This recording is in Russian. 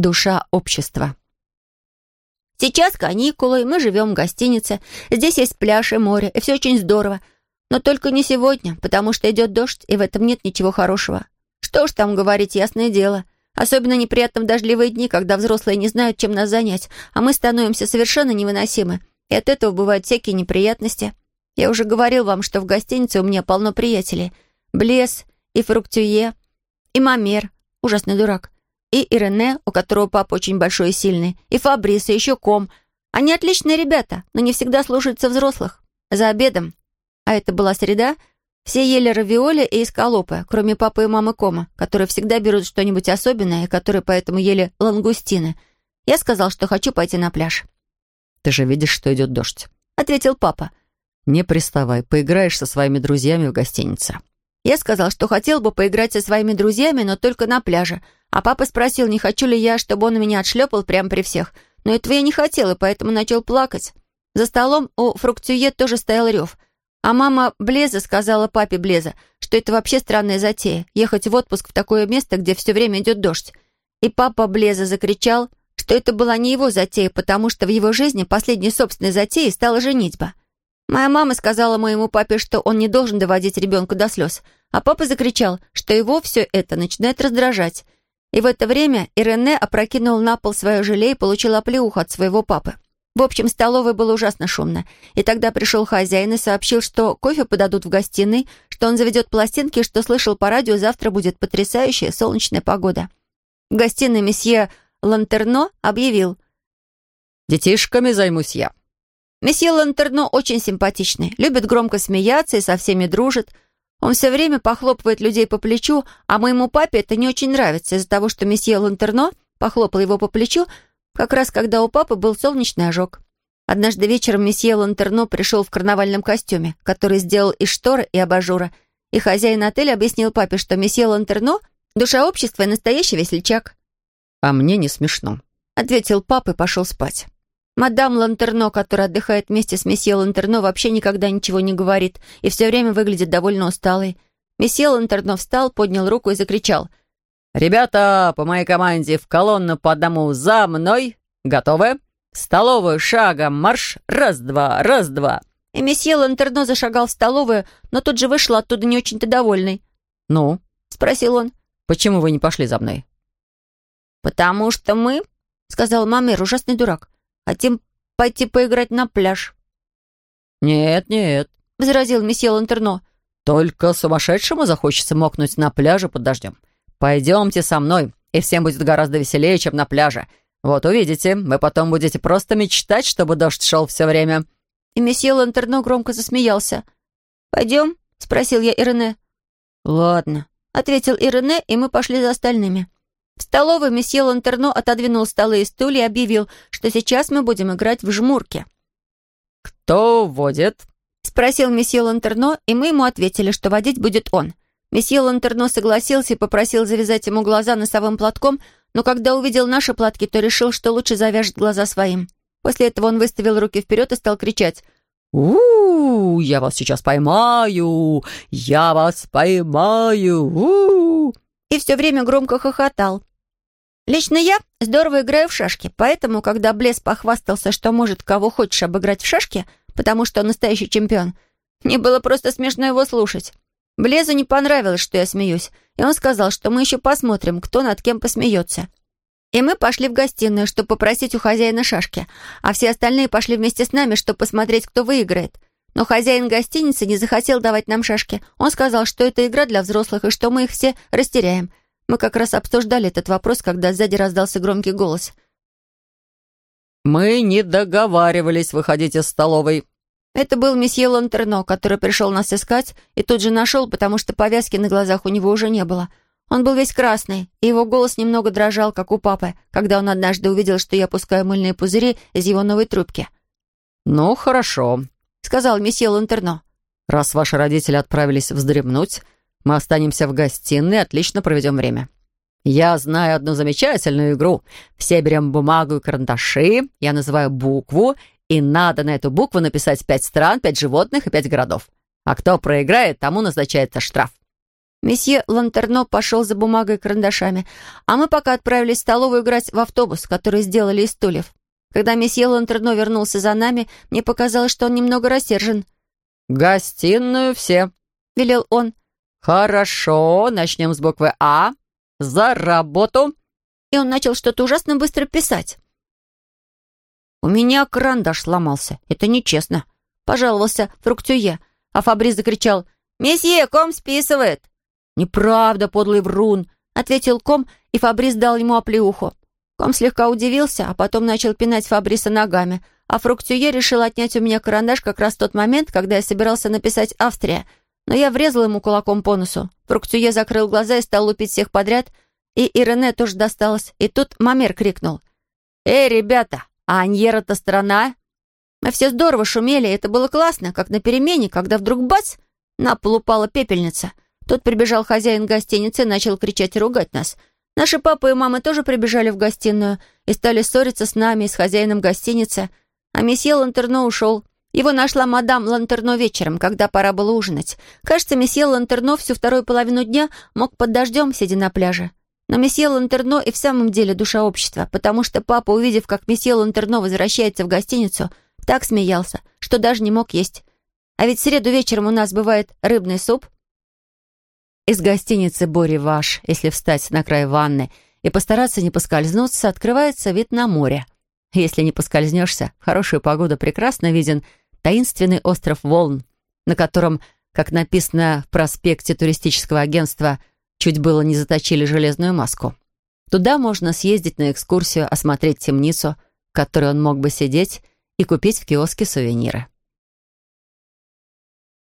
Душа общества. Сейчас каникулы, мы живем в гостинице. Здесь есть пляж и море, и все очень здорово. Но только не сегодня, потому что идет дождь, и в этом нет ничего хорошего. Что ж там говорить, ясное дело. Особенно неприятно в дождливые дни, когда взрослые не знают, чем нас занять, а мы становимся совершенно невыносимы. И от этого бывают всякие неприятности. Я уже говорил вам, что в гостинице у меня полно приятелей. Блес и Фруктюе, и Мамер, ужасный дурак, и Ирене, у которого папа очень большой и сильный, и Фабрис, и еще Ком. Они отличные ребята, но не всегда слушаются взрослых. За обедом, а это была среда, все ели равиоли и эскалопы, кроме папы и мамы Кома, которые всегда берут что-нибудь особенное, и которые поэтому ели лангустины. Я сказал, что хочу пойти на пляж. «Ты же видишь, что идет дождь», — ответил папа. «Не приставай, поиграешь со своими друзьями в гостинице». Я сказал, что хотел бы поиграть со своими друзьями, но только на пляже. А папа спросил, не хочу ли я, чтобы он меня отшлепал прямо при всех. Но этого я не хотел, и поэтому начал плакать. За столом у Фруктюе тоже стоял рев. А мама Блеза сказала папе Блеза, что это вообще странная затея — ехать в отпуск в такое место, где все время идет дождь. И папа Блеза закричал, что это была не его затея, потому что в его жизни последней собственной затеей стала женитьба. Моя мама сказала моему папе, что он не должен доводить ребенка до слез, а папа закричал, что его все это начинает раздражать. И в это время Ирене опрокинул на пол свое желе и получил оплеуху от своего папы. В общем, столовой было ужасно шумно. И тогда пришел хозяин и сообщил, что кофе подадут в гостиной, что он заведет пластинки, что слышал по радио, завтра будет потрясающая солнечная погода. В гостиной месье Лантерно объявил. «Детишками займусь я. Месье Лантерно очень симпатичный, любит громко смеяться и со всеми дружит. Он все время похлопывает людей по плечу, а моему папе это не очень нравится из-за того, что месье Лантерно похлопал его по плечу, как раз когда у папы был солнечный ожог. Однажды вечером месье Лантерно пришел в карнавальном костюме, который сделал из шторы и абажура, и хозяин отеля объяснил папе, что месье Лантерно — душа общества и настоящий весельчак. «А мне не смешно», — ответил папа и пошел спать. Мадам Лантерно, которая отдыхает вместе с месье Лантерно, вообще никогда ничего не говорит и все время выглядит довольно усталой. Месье Лантерно встал, поднял руку и закричал. «Ребята, по моей команде в колонну по одному за мной. Готовы? Столовую шагом марш! Раз-два, раз-два!» И месье Лантерно зашагал в столовую, но тут же вышел оттуда не очень-то довольный. «Ну?» — спросил он. «Почему вы не пошли за мной?» «Потому что мы...» — сказал Мамер, ужасный дурак. Хотим пойти поиграть на пляж». «Нет, нет», — возразил месье Лантерно. «Только сумасшедшему захочется мокнуть на пляже под дождем. Пойдемте со мной, и всем будет гораздо веселее, чем на пляже. Вот увидите, вы потом будете просто мечтать, чтобы дождь шел все время». И месье Лантерно громко засмеялся. «Пойдем?» — спросил я Ирене. «Ладно», — ответил Ирене, и мы пошли за остальными. В столовой месье Лантерно отодвинул столы и стулья и объявил, что сейчас мы будем играть в жмурки. «Кто водит?» — спросил месье Лантерно, и мы ему ответили, что водить будет он. Месье Лантерно согласился и попросил завязать ему глаза носовым платком, но когда увидел наши платки, то решил, что лучше завяжет глаза своим. После этого он выставил руки вперед и стал кричать «У-у-у, я вас сейчас поймаю! Я вас поймаю! У-у-у!» И все время громко хохотал. Лично я здорово играю в шашки, поэтому, когда Блес похвастался, что может кого хочешь обыграть в шашки, потому что он настоящий чемпион, мне было просто смешно его слушать. Блезу не понравилось, что я смеюсь, и он сказал, что мы еще посмотрим, кто над кем посмеется. И мы пошли в гостиную, чтобы попросить у хозяина шашки, а все остальные пошли вместе с нами, чтобы посмотреть, кто выиграет. Но хозяин гостиницы не захотел давать нам шашки. Он сказал, что это игра для взрослых и что мы их все растеряем. Мы как раз обсуждали этот вопрос, когда сзади раздался громкий голос. «Мы не договаривались выходить из столовой». Это был месье Лантерно, который пришел нас искать и тут же нашел, потому что повязки на глазах у него уже не было. Он был весь красный, и его голос немного дрожал, как у папы, когда он однажды увидел, что я пускаю мыльные пузыри из его новой трубки. «Ну, хорошо», — сказал месье Лантерно. «Раз ваши родители отправились вздремнуть, мы останемся в гостиной и отлично проведем время. Я знаю одну замечательную игру. Все берем бумагу и карандаши, я называю букву, и надо на эту букву написать пять стран, пять животных и пять городов. А кто проиграет, тому назначается штраф. Месье Лантерно пошел за бумагой и карандашами, а мы пока отправились в столовую играть в автобус, который сделали из стульев. Когда месье Лантерно вернулся за нами, мне показалось, что он немного рассержен. «Гостиную все», — велел он. «Хорошо, начнем с буквы А. За работу!» И он начал что-то ужасно быстро писать. «У меня карандаш сломался. Это нечестно», — пожаловался Фруктюе, а Фабри закричал «Месье, ком списывает!» «Неправда, подлый врун!» — ответил ком, и Фабрис дал ему оплеуху. Ком слегка удивился, а потом начал пинать Фабриса ногами, а Фруктюе решил отнять у меня карандаш как раз в тот момент, когда я собирался написать «Австрия», но я врезал ему кулаком по носу. Фруктюе закрыл глаза и стал лупить всех подряд, и Ирене тоже досталось. И тут Мамер крикнул. «Эй, ребята, а Аньера-то страна?» Мы все здорово шумели, это было классно, как на перемене, когда вдруг бац, на пол упала пепельница. Тут прибежал хозяин гостиницы и начал кричать и ругать нас. Наши папа и мама тоже прибежали в гостиную и стали ссориться с нами и с хозяином гостиницы, а месье Лантерно ушел. Его нашла мадам Лантерно вечером, когда пора было ужинать. Кажется, месье Лантерно всю вторую половину дня мог под дождем, сидя на пляже. Но месье Лантерно и в самом деле душа общества, потому что папа, увидев, как месье Лантерно возвращается в гостиницу, так смеялся, что даже не мог есть. А ведь в среду вечером у нас бывает рыбный суп. Из гостиницы «Бори Ваш», если встать на край ванны и постараться не поскользнуться, открывается вид на море. Если не поскользнешься, в хорошую погоду прекрасно виден таинственный остров Волн, на котором, как написано в проспекте туристического агентства, Чуть было не заточили железную маску. Туда можно съездить на экскурсию, осмотреть темницу, в которой он мог бы сидеть, и купить в киоске сувениры.